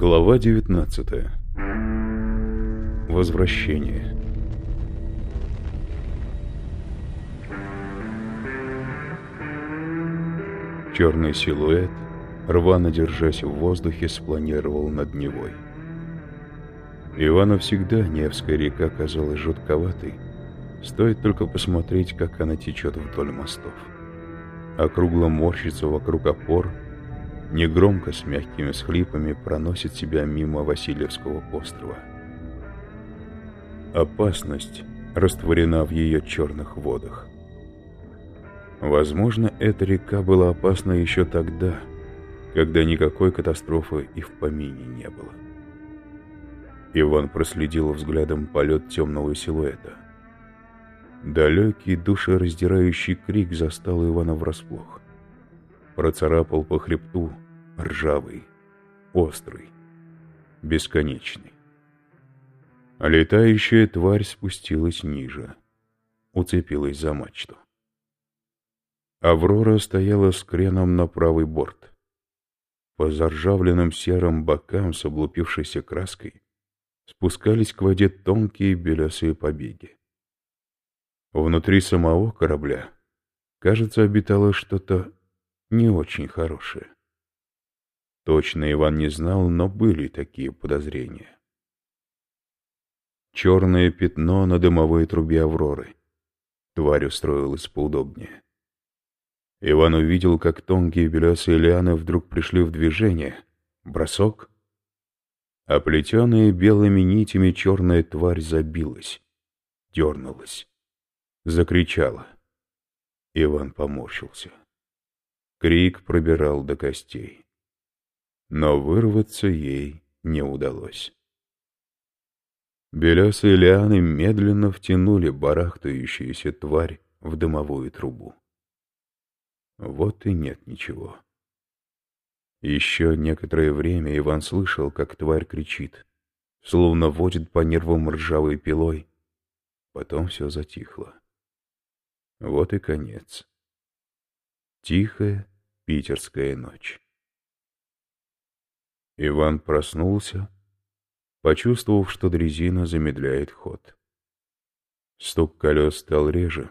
Глава 19. Возвращение. Черный силуэт, рвано держась в воздухе, спланировал над Невой. Ивану всегда Невская река казалась жутковатой. Стоит только посмотреть, как она течет вдоль мостов. Округло морщится вокруг опор — негромко с мягкими схлипами проносит себя мимо Васильевского острова. Опасность растворена в ее черных водах. Возможно, эта река была опасна еще тогда, когда никакой катастрофы и в помине не было. Иван проследил взглядом полет темного силуэта. Далекий душераздирающий крик застал Ивана врасплох процарапал по хребту, ржавый, острый, бесконечный. А летающая тварь спустилась ниже, уцепилась за мачту. Аврора стояла с креном на правый борт. По заржавленным серым бокам с облупившейся краской спускались к воде тонкие белесые побеги. Внутри самого корабля, кажется, обитало что-то не очень хорошее. Точно Иван не знал, но были такие подозрения. Черное пятно на дымовой трубе Авроры. Тварь устроилась поудобнее. Иван увидел, как тонкие белесые лианы вдруг пришли в движение. Бросок. Оплетенная белыми нитями черная тварь забилась, дернулась, закричала. Иван поморщился. Крик пробирал до костей. Но вырваться ей не удалось. Белесые лианы медленно втянули барахтающуюся тварь в дымовую трубу. Вот и нет ничего. Еще некоторое время Иван слышал, как тварь кричит, словно водит по нервам ржавой пилой. Потом все затихло. Вот и конец. Тихая питерская ночь. Иван проснулся, почувствовав, что дрезина замедляет ход. Стук колес стал реже,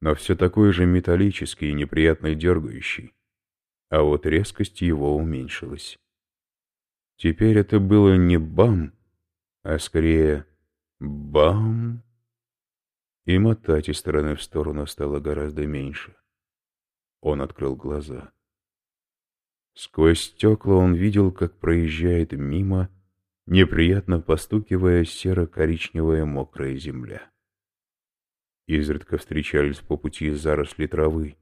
но все такой же металлический и неприятно дергающий, а вот резкость его уменьшилась. Теперь это было не бам, а скорее бам, и мотать из стороны в сторону стало гораздо меньше. Он открыл глаза. Сквозь стекла он видел, как проезжает мимо, неприятно постукивая серо-коричневая мокрая земля. Изредка встречались по пути заросли травы,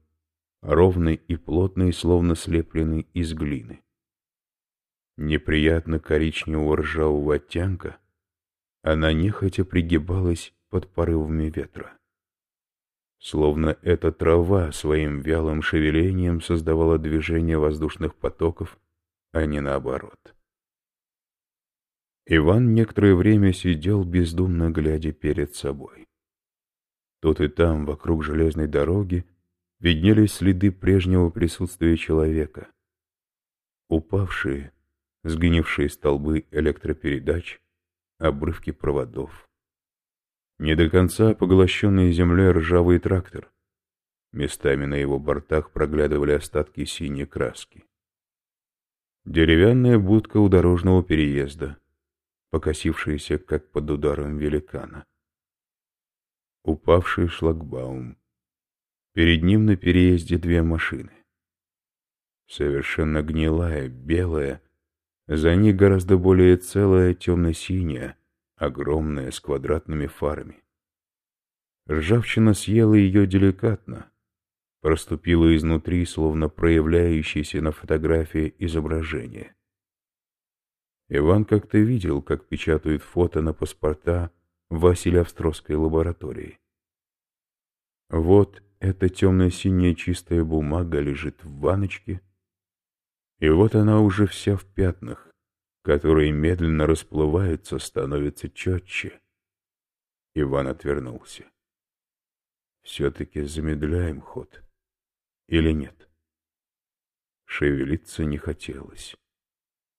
ровной и плотной, словно слепленной из глины. Неприятно коричневого ржавого оттенка, она нехотя пригибалась под порывами ветра. Словно эта трава своим вялым шевелением создавала движение воздушных потоков, а не наоборот. Иван некоторое время сидел, бездумно глядя перед собой. Тут и там, вокруг железной дороги, виднелись следы прежнего присутствия человека. Упавшие, сгнившие столбы электропередач, обрывки проводов. Не до конца поглощенный землей ржавый трактор. Местами на его бортах проглядывали остатки синей краски. Деревянная будка у дорожного переезда, покосившаяся, как под ударом великана. Упавший шлагбаум. Перед ним на переезде две машины. Совершенно гнилая, белая, за ней гораздо более целая темно-синяя, огромная, с квадратными фарами. Ржавчина съела ее деликатно, проступила изнутри, словно проявляющееся на фотографии изображение. Иван как-то видел, как печатают фото на паспорта в Василиевстровской лаборатории. Вот эта темно-синяя чистая бумага лежит в ваночке, и вот она уже вся в пятнах, которые медленно расплываются, становятся четче. Иван отвернулся. Все-таки замедляем ход. Или нет? Шевелиться не хотелось.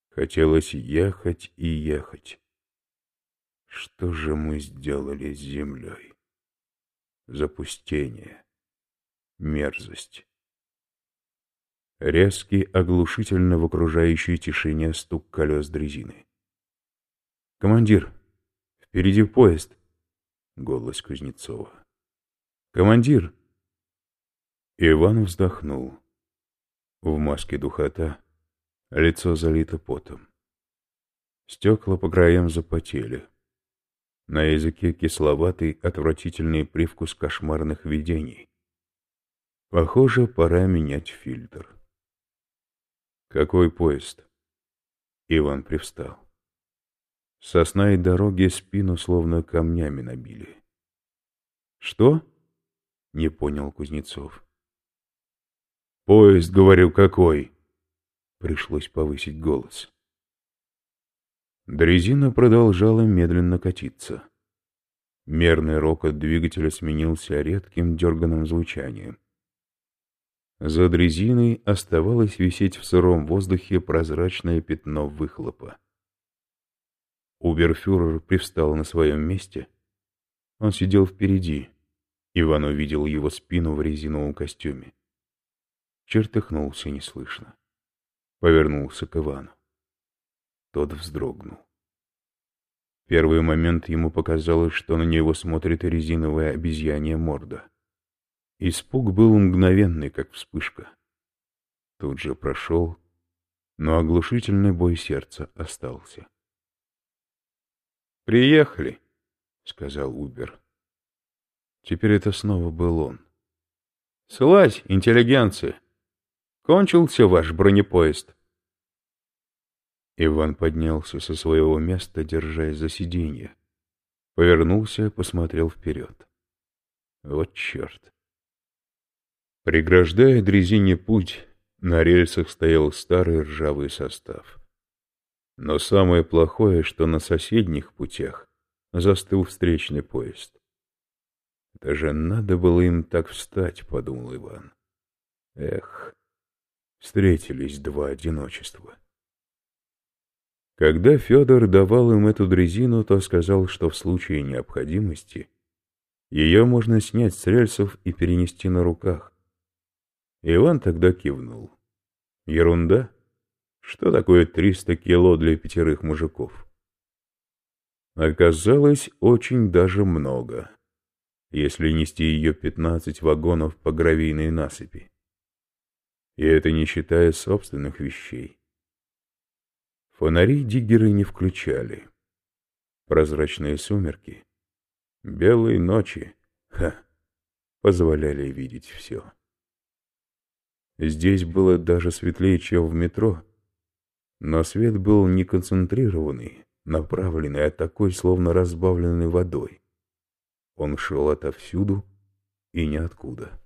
Хотелось ехать и ехать. Что же мы сделали с землей? Запустение. Мерзость. Резкий, оглушительно в окружающей тишине стук колес дрезины. «Командир, впереди поезд!» — голос Кузнецова. «Командир!» Иван вздохнул. В маске духота лицо залито потом. Стекла по краям запотели. На языке кисловатый, отвратительный привкус кошмарных видений. Похоже, пора менять фильтр. «Какой поезд?» Иван привстал. Сосна и дороги спину словно камнями набили. «Что?» — не понял Кузнецов. «Поезд, говорю, какой?» Пришлось повысить голос. Дрезина продолжала медленно катиться. Мерный рокот двигателя сменился редким дерганым звучанием. За дрезиной оставалось висеть в сыром воздухе прозрачное пятно выхлопа. Уберфюрер привстал на своем месте. Он сидел впереди. Иван увидел его спину в резиновом костюме чертыхнулся неслышно. Повернулся к Ивану. Тот вздрогнул. В первый момент ему показалось, что на него смотрит резиновая обезьянья морда. Испуг был мгновенный, как вспышка. Тут же прошел, но оглушительный бой сердца остался. «Приехали», — сказал Убер. Теперь это снова был он. «Слазь, интеллигенция!» Кончился ваш бронепоезд. Иван поднялся со своего места, держась за сиденье. Повернулся, посмотрел вперед. Вот черт. Преграждая дрезине путь, на рельсах стоял старый ржавый состав. Но самое плохое, что на соседних путях застыл встречный поезд. Это же надо было им так встать, подумал Иван. Эх, встретились два одиночества. Когда Федор давал им эту дрезину, то сказал, что в случае необходимости ее можно снять с рельсов и перенести на руках. Иван тогда кивнул. Ерунда. Что такое триста кило для пятерых мужиков? Оказалось, очень даже много, если нести ее пятнадцать вагонов по гравийной насыпи. И это не считая собственных вещей. Фонари диггеры не включали. Прозрачные сумерки, белые ночи, ха, позволяли видеть все. Здесь было даже светлее, чем в метро, но свет был не концентрированный, направленный, а такой, словно разбавленный водой. Он шел отовсюду и ниоткуда.